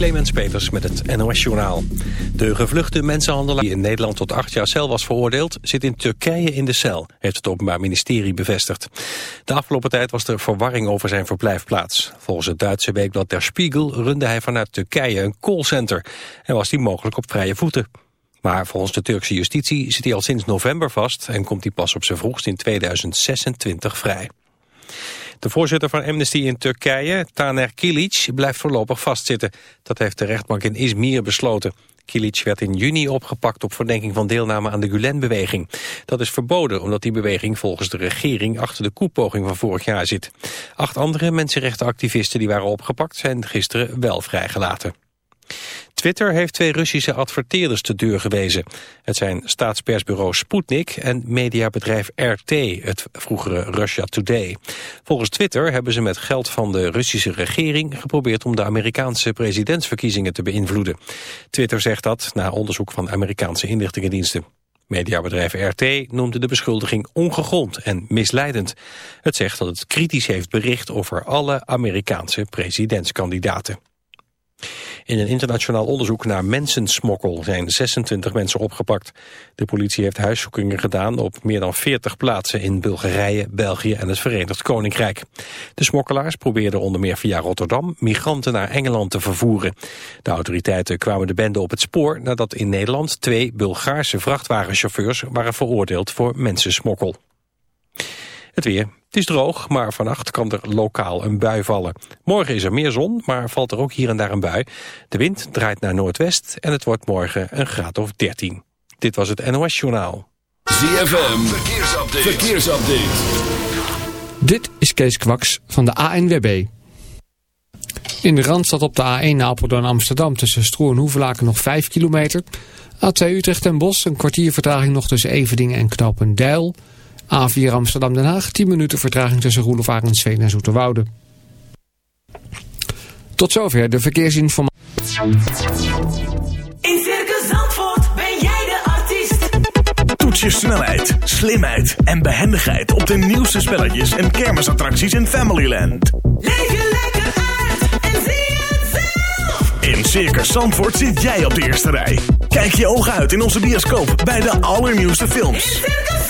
Clemens Peters met het NOS Journaal. De gevluchte mensenhandelaar die in Nederland tot acht jaar cel was veroordeeld... zit in Turkije in de cel, heeft het Openbaar Ministerie bevestigd. De afgelopen tijd was er verwarring over zijn verblijfplaats. Volgens het Duitse weekblad Der Spiegel runde hij vanuit Turkije een callcenter... en was die mogelijk op vrije voeten. Maar volgens de Turkse justitie zit hij al sinds november vast... en komt hij pas op zijn vroegst in 2026 vrij. De voorzitter van Amnesty in Turkije, Taner Kilic, blijft voorlopig vastzitten. Dat heeft de rechtbank in Izmir besloten. Kilic werd in juni opgepakt op verdenking van deelname aan de Gulen-beweging. Dat is verboden omdat die beweging volgens de regering achter de koepoging van vorig jaar zit. Acht andere mensenrechtenactivisten die waren opgepakt zijn gisteren wel vrijgelaten. Twitter heeft twee Russische adverteerders te deur gewezen. Het zijn staatspersbureau Sputnik en mediabedrijf RT, het vroegere Russia Today. Volgens Twitter hebben ze met geld van de Russische regering geprobeerd om de Amerikaanse presidentsverkiezingen te beïnvloeden. Twitter zegt dat na onderzoek van Amerikaanse inlichtingendiensten. Mediabedrijf RT noemde de beschuldiging ongegrond en misleidend. Het zegt dat het kritisch heeft bericht over alle Amerikaanse presidentskandidaten. In een internationaal onderzoek naar mensensmokkel zijn 26 mensen opgepakt. De politie heeft huiszoekingen gedaan op meer dan 40 plaatsen in Bulgarije, België en het Verenigd Koninkrijk. De smokkelaars probeerden onder meer via Rotterdam migranten naar Engeland te vervoeren. De autoriteiten kwamen de bende op het spoor nadat in Nederland twee Bulgaarse vrachtwagenchauffeurs waren veroordeeld voor mensensmokkel. Het weer. Het is droog, maar vannacht kan er lokaal een bui vallen. Morgen is er meer zon, maar valt er ook hier en daar een bui. De wind draait naar noordwest en het wordt morgen een graad of 13. Dit was het NOS Journaal. ZFM, verkeersupdate. verkeersupdate. Dit is Kees Kwaks van de ANWB. In de Randstad op de A1 Apeldoorn Amsterdam tussen Stroe en Hoevelaken nog 5 kilometer. A2 Utrecht en Bos een kwartier vertraging nog tussen Evedingen en Knopendijl... A4 Amsterdam-Den Haag, 10 minuten vertraging tussen Roelof Arendsveen en Zoeterwoude. Tot zover de verkeersinformatie. In Circus Zandvoort ben jij de artiest. Toets je snelheid, slimheid en behendigheid op de nieuwste spelletjes en kermisattracties in Familyland. Leef je lekker uit en zie het zelf. In Circus Zandvoort zit jij op de eerste rij. Kijk je ogen uit in onze bioscoop bij de allernieuwste films. In Circus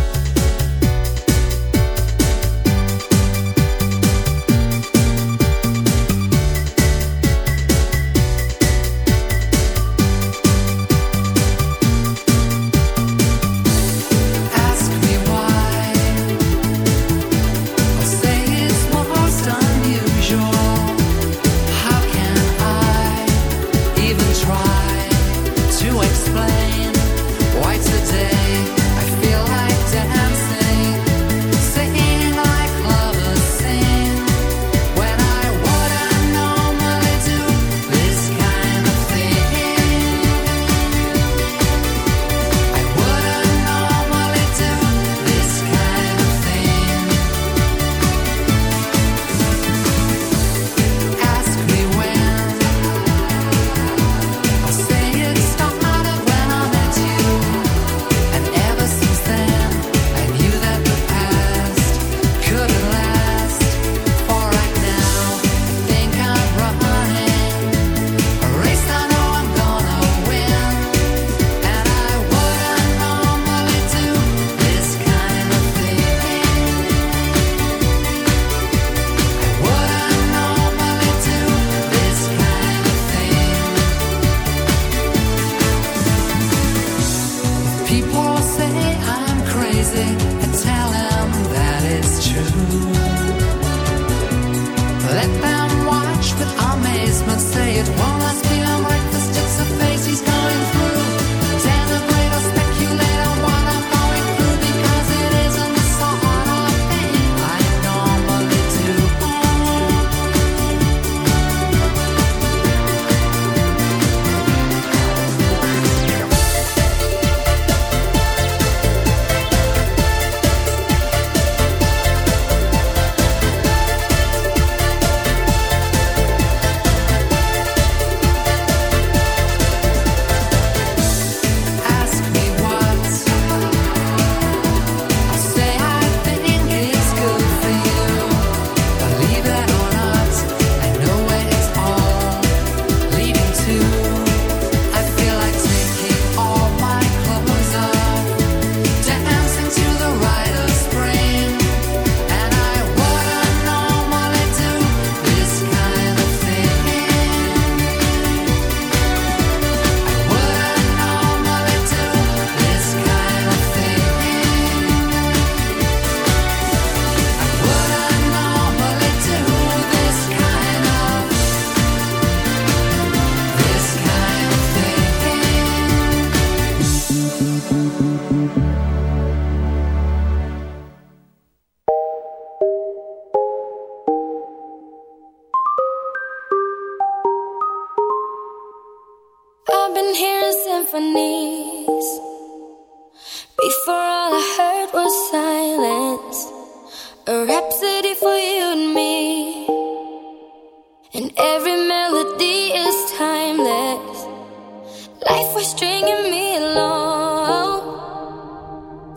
Christmas, say it once.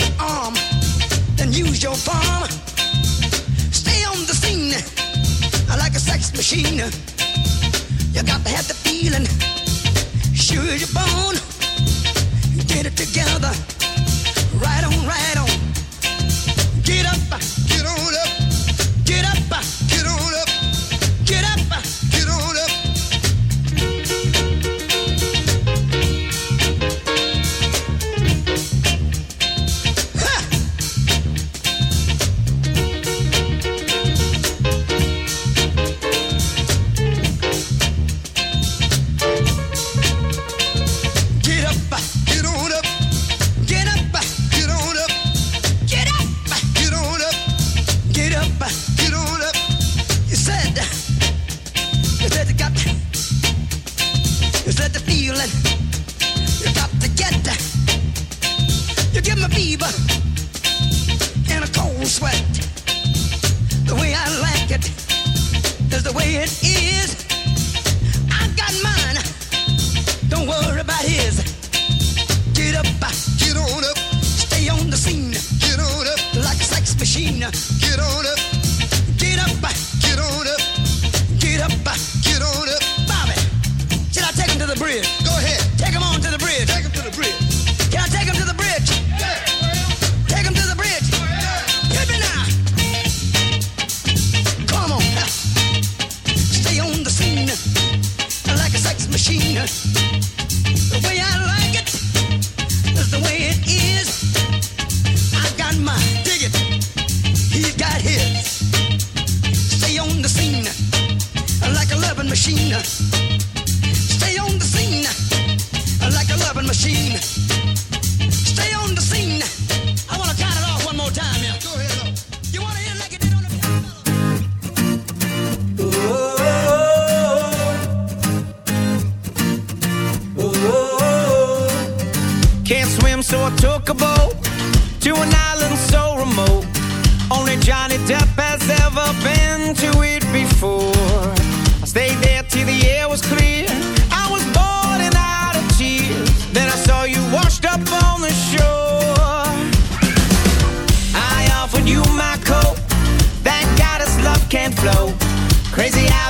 your arm, then use your palm. Stay on the scene like a sex machine. You got to have the feeling, sure you're born. Get it together, right on, right on. Get up, get on up. machine. Stay on the scene like a loving machine. Stay on the scene. I want to count it off one more time. Yeah. Go ahead. You want to hear like it did on the. piano? Oh, Oh. Oh. Can't swim, so I took a boat to an island so remote. Only Johnny Depp has ever been to it before. See, the air was clear. I was boiling out of tears. Then I saw you washed up on the shore. I offered you my coat. Thank God it's love can't flow. Crazy how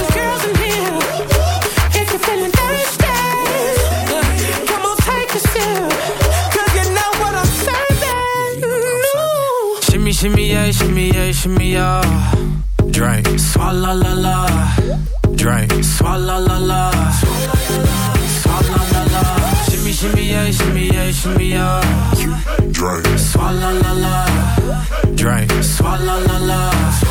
Shimmy, yeah, shimmy, yeah. Drink, swalla la la. Drink, swalla la la. Swalla la la. Shimmy, shimmy, yeah, shimmy, yeah, shimmy, yeah. Drink, swalla la la. Drink, swalla la la.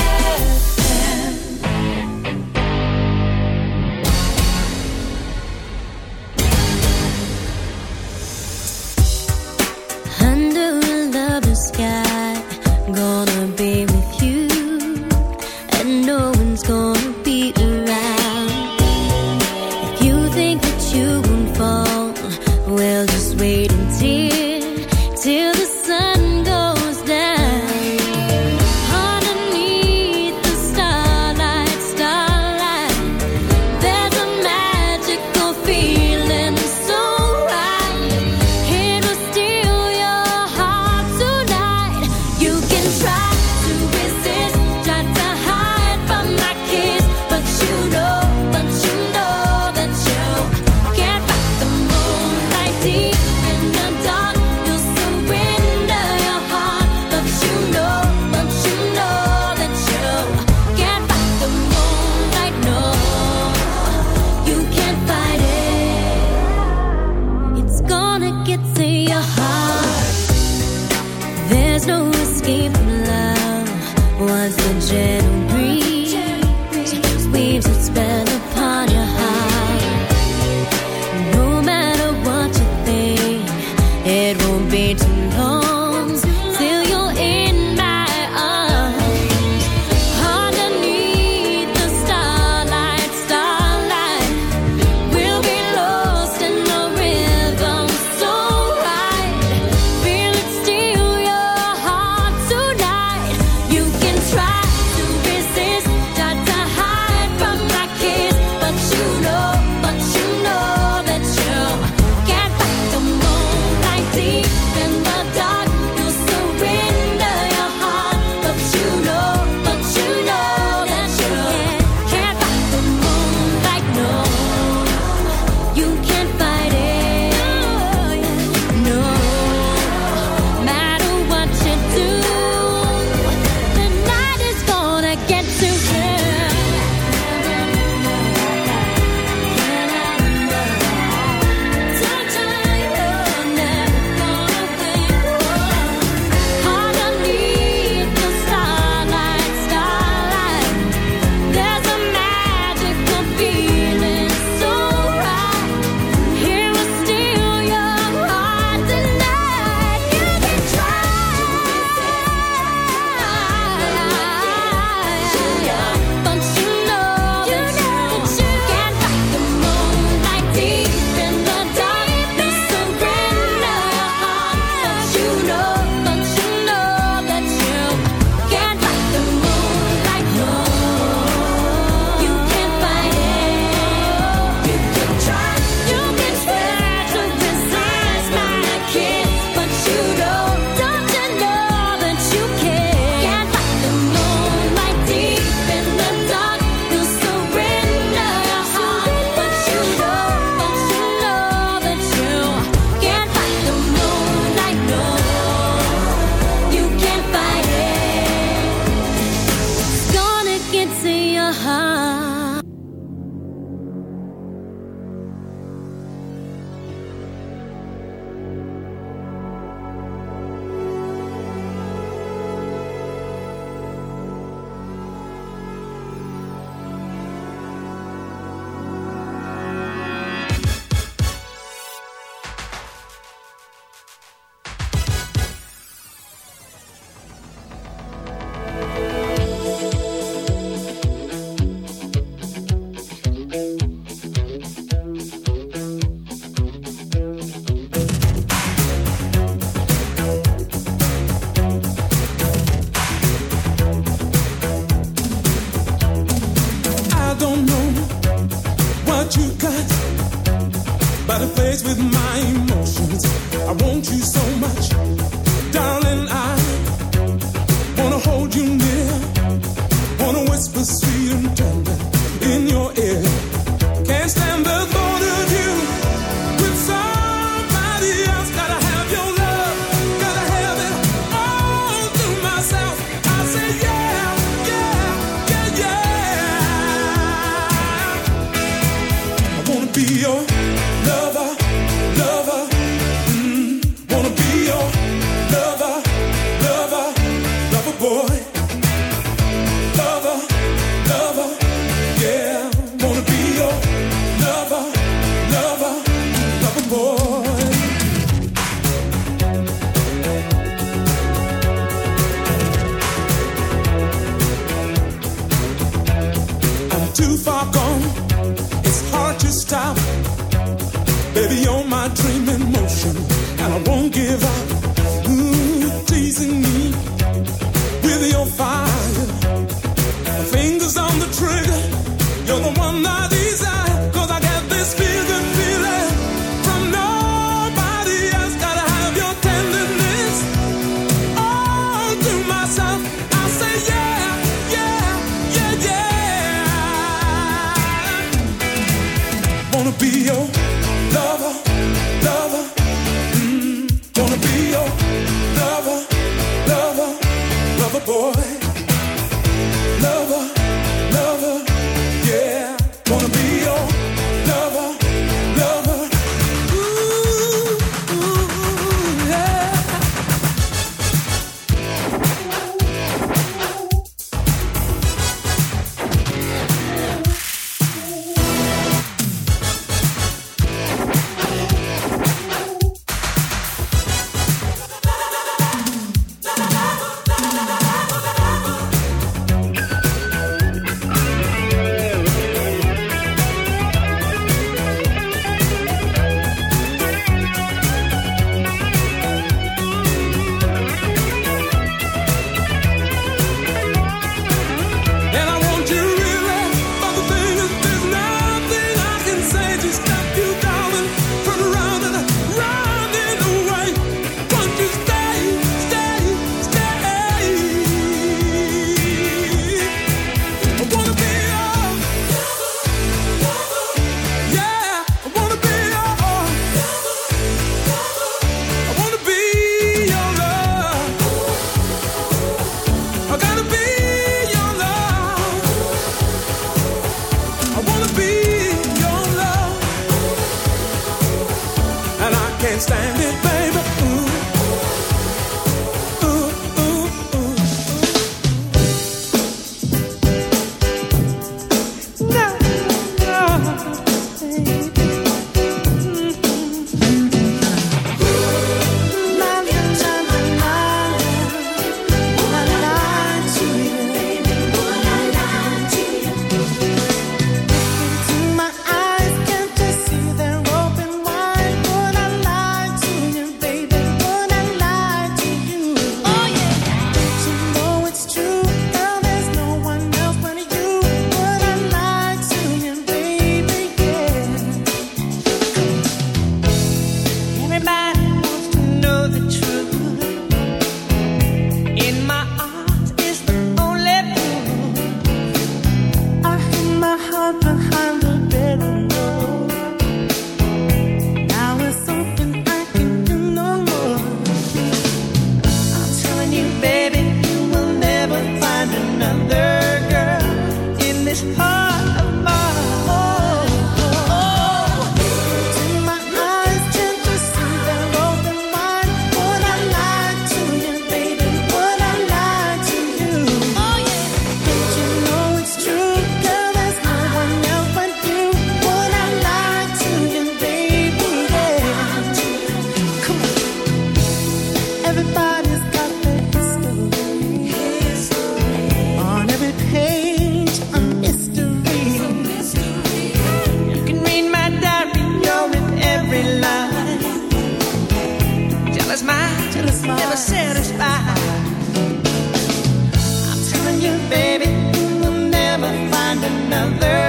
another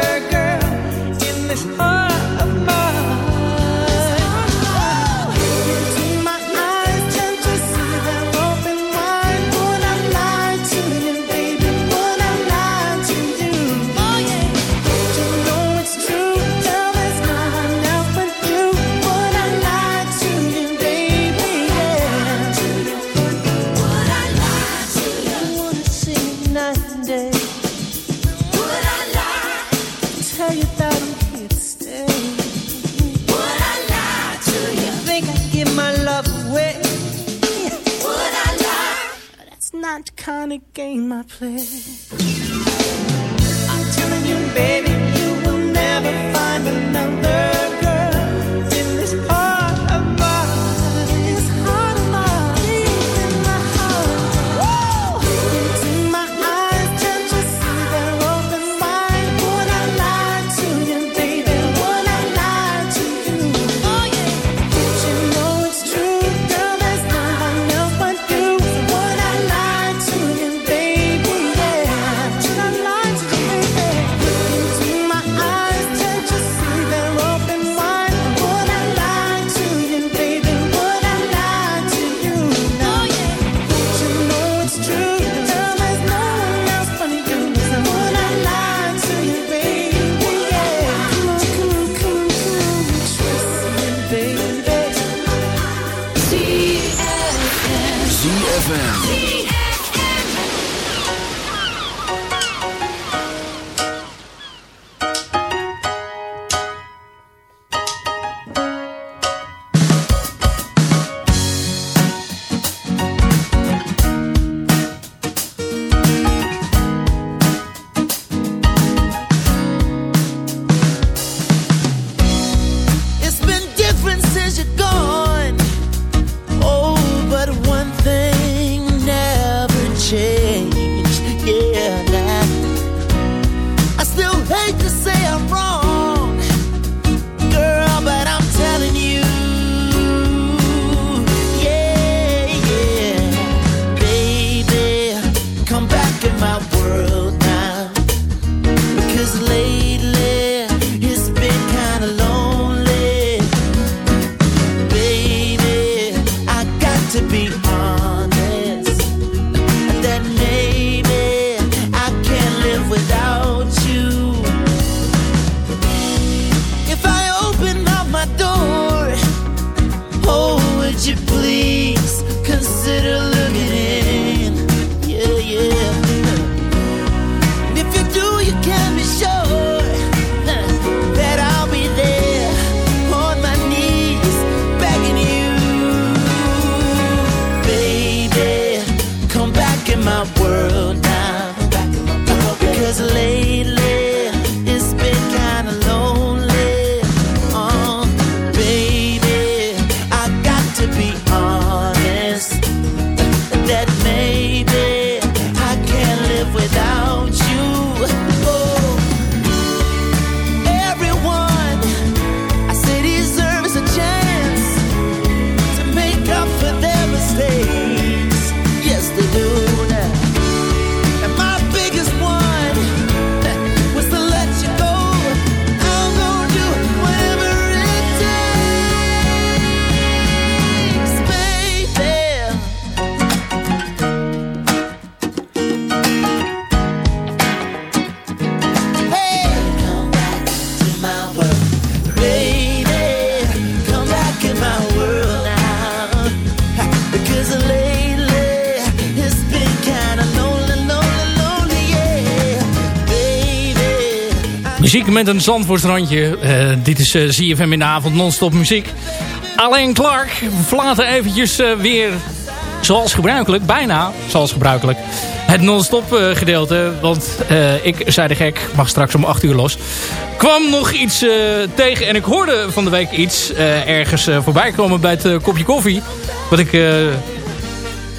The to gain my place. met een zandvoorstrandje. Uh, eh, dit is eh, uh, ZFM in de avond, non-stop muziek. Alleen Clark verlaten eventjes eh, weer, zoals gebruikelijk, bijna zoals gebruikelijk, het non-stop gedeelte. Want ik, zei de gek, mag straks om 8 uur los. Kwam nog iets tegen en ik hoorde van de week iets ergens voorbij komen bij het kopje koffie. Wat ik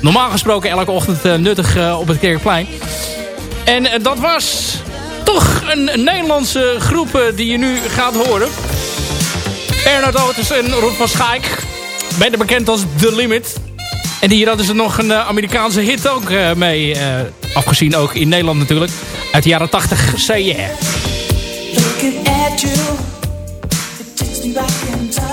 normaal gesproken elke ochtend nuttig op het Kerkplein. En dat was toch een Nederlandse groep eh, die je nu gaat horen. Bernard Otis en Rob van Schaik. Beter bekend als The Limit. En hier hadden ze nog een eh, Amerikaanse hit ook eh, mee. afgezien ook in Nederland natuurlijk. Uit de jaren 80, Say Yeah. Looking at you, it takes me back in time.